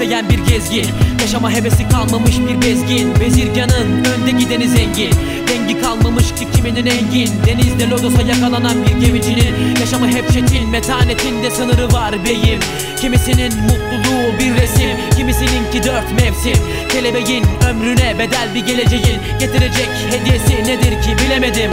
isteyen bir gezgin. Yaşama hevesi kalmamış bir bezgin. Bezirganın önde gideni zengin. Dengi kalmamış ki kiminin engin. Denizde lodosa yakalanan bir gemicinin. Yaşamı hep çetin metanetinde sınırı var beyim. Kimisinin mutluluğu bir resim. Kimisininki dört mevsim. Kelebeğin ömrüne bedel bir geleceğin. Getirecek hediyesi nedir ki bilemedim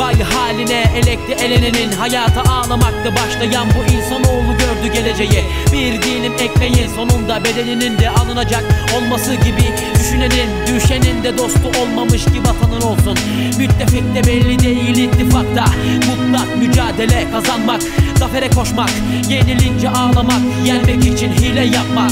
Vay haline elekti elenenin Hayata ağlamakta başlayan bu insanoğlu gördü geleceği. Bir dilim ekmeğin sonunda bedelinin de alınacak olması gibi Düşünenin düşenin de dostu olmamış ki vatanın olsun. Müttefik de belli değil ittifakta Mutlak mücadele kazanmak Zafere koşmak Yenilince ağlamak Yenmek için hile yapmak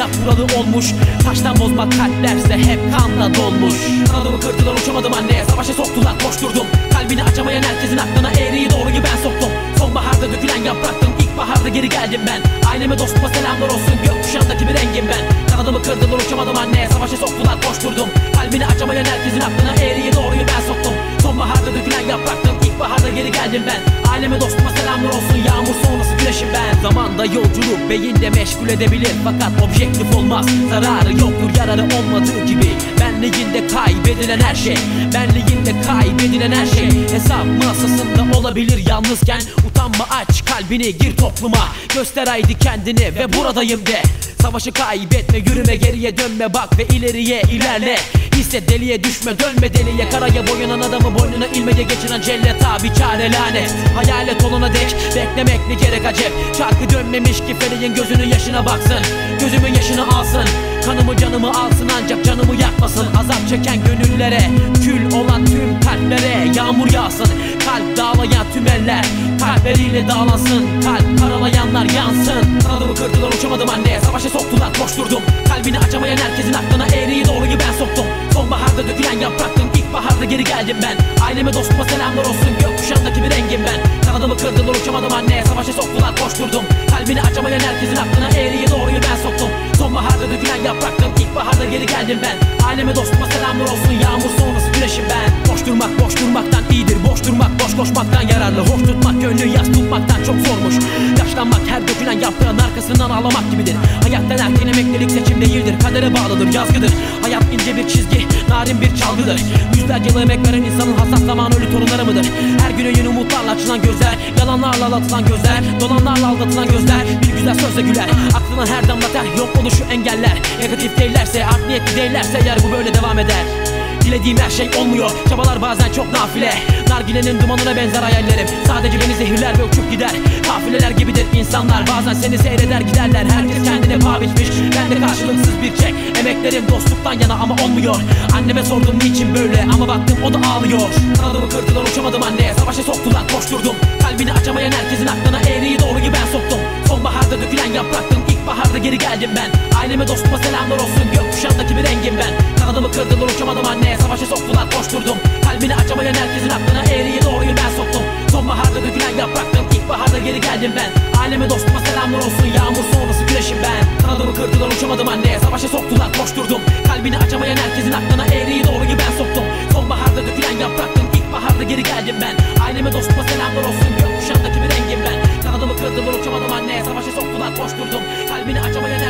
Dünya kuralı olmuş. Taştan bozmak kalplerse hep kanla dolmuş. Kanadımı kırdılar uçamadım anne Savaşa soktular koşturdum Kalbini açamayan herkesin aklına eğriyi doğruyu ben soktum. Sonbaharda dökülen yapraktım İlkbaharda geri geldim ben. Aileme dostuma selamlar olsun. Gökkuşağındaki bir rengim ben. Kanadımı kırdılar uçamadım anne Savaşa soktular koşturdum Kalbini açamayan herkesin aklına eğriyi doğruyu ben soktum. Sonbaharda dökülen yapraktım İlkbaharda geri geldim ben Aileme dostuma selamlar olsun. Yağmur sonrası güneşim ben. Zamanda yolculuk beyinde meşgul edebilir. Fakat objektif olmaz. Zararı yoktur yararı olmadığı gibi. Benliğinde kaybedilen her şey. Benliğinde kaybedilen her şey. Hesap masasında olabilir yalnızken. Utanma aç kalbini gir topluma. Göster haydi kendini ve buradayım de. Savaşı kaybetme yürüme geriye dönme. Bak ve ileriye ilerle Hisset deliye düşme dönme deliye. Karaya boyanan adamı boynuna ilmece geçiren cellet abi çare lanet. Hayalet olana dek beklemek ne gerek acep? Çarkı dönmemiş ki feleğin gözünün yaşına baksın. Gözümün yaşını alsın. Kanımı canımı alsın ancak canımı yakmasın. Azap çeken gönüllere Kül olan tüm kalplere Yağmur yağsın. Kalp dağlayan tüm eller Kalpleriyle dağlansın. Kalp karalayanlar yansın. Kanadımı kırdılar uçamadım anne. Savaşa soktular koşturdum Kalbini açamayan herkesin aklına eğriyi doğruyu ben soktum. Sonbaharda dökülen yapraktım İlkbaharda geri geldim ben. Aileme dostuma selamlar olsun Gökkuşağındaki bir rengim ben. Kanadımı kırdılar uçamadım anne. Savaşa soktular koşturdum Kalbini açamayan herkesin aklına eğriyi doğruyu ben soktum. Sonbaharda dökülen yapraktım İlkbaharda geri geldim ben. Aileme dostuma selamlar olsun. Yağmur sonrası güneşim ben. Boş durmak boş durmaktan koşmaktan yararlı Hoş tutmak gönlü yaz tutmaktan çok zormuş. Yaşlanmak her dökülen yaprağın arkasından ağlamak gibidir. Hayattan erken emeklilik seçim değildir Kadere bağlıdır yazgıdır. Hayat ince bir çizgi narin bir çalgıdır. Yüzlerce yıl emek veren insanın hassas zaman ölü torunları mıdır? Her güne yeni umutlarla açılan gözler Yalanlarla aldatılan gözler Dolanlarla aldatılan gözler. Bir güzel sözle güler Aklına her damla ter yok oluşu engeller. Negatif değillerse art niyetli değillerse eğer bu böyle devam eder Dilediğim her şey olmuyor. Çabalar bazen çok nafile. Nargilenin dumanına benzer hayallerim. Sadece beni zehirler ve uçup gider. Kafileler gibidir insanlar. Bazen seni seyreder giderler. Herkes kendine paha biçmiş. Ben de karşılıksız bir çek. Emeklerim dostluktan yana ama olmuyor. Anneme sordum niçin böyle? Ama baktım o da ağlıyor. Kanadımı kırdılar uçamadım anne Savaşa soktular koşturdum. Kalbini açamayan herkesin aklına eğriyi doğruyu ben soktum. Sonbaharda dökülen yapraktım İlkbaharda geri geldim ben. Aileme dostuma selamlar olsun. Gökkuşağındaki bir rengim ben Kanadımı kırdılar uçamadım anne. Savaşa soktular koşturdum. Kalbini açamayan herkesin aklına eğriyi doğruyu ben soktum. Sonbaharda dökülen yapraktım İlkbaharda geri geldim ben. Aileme dostuma selamlar olsun. Yağmur sonrası güneşim ben. Kanadımı kırdılar uçamadım anne. Savaşa soktular koşturdum. Kalbini açamayan herkesin aklına eğriyi doğruyu ben soktum. Sonbaharda dökülen yapraktım İlkbaharda geri geldim ben. Aileme dostuma selamlar olsun. Gökkuşağındaki bir rengim ben. Kanadımı kırdılar uçamadım anne. Savaşa soktular koşturdum. Kalbini açamayan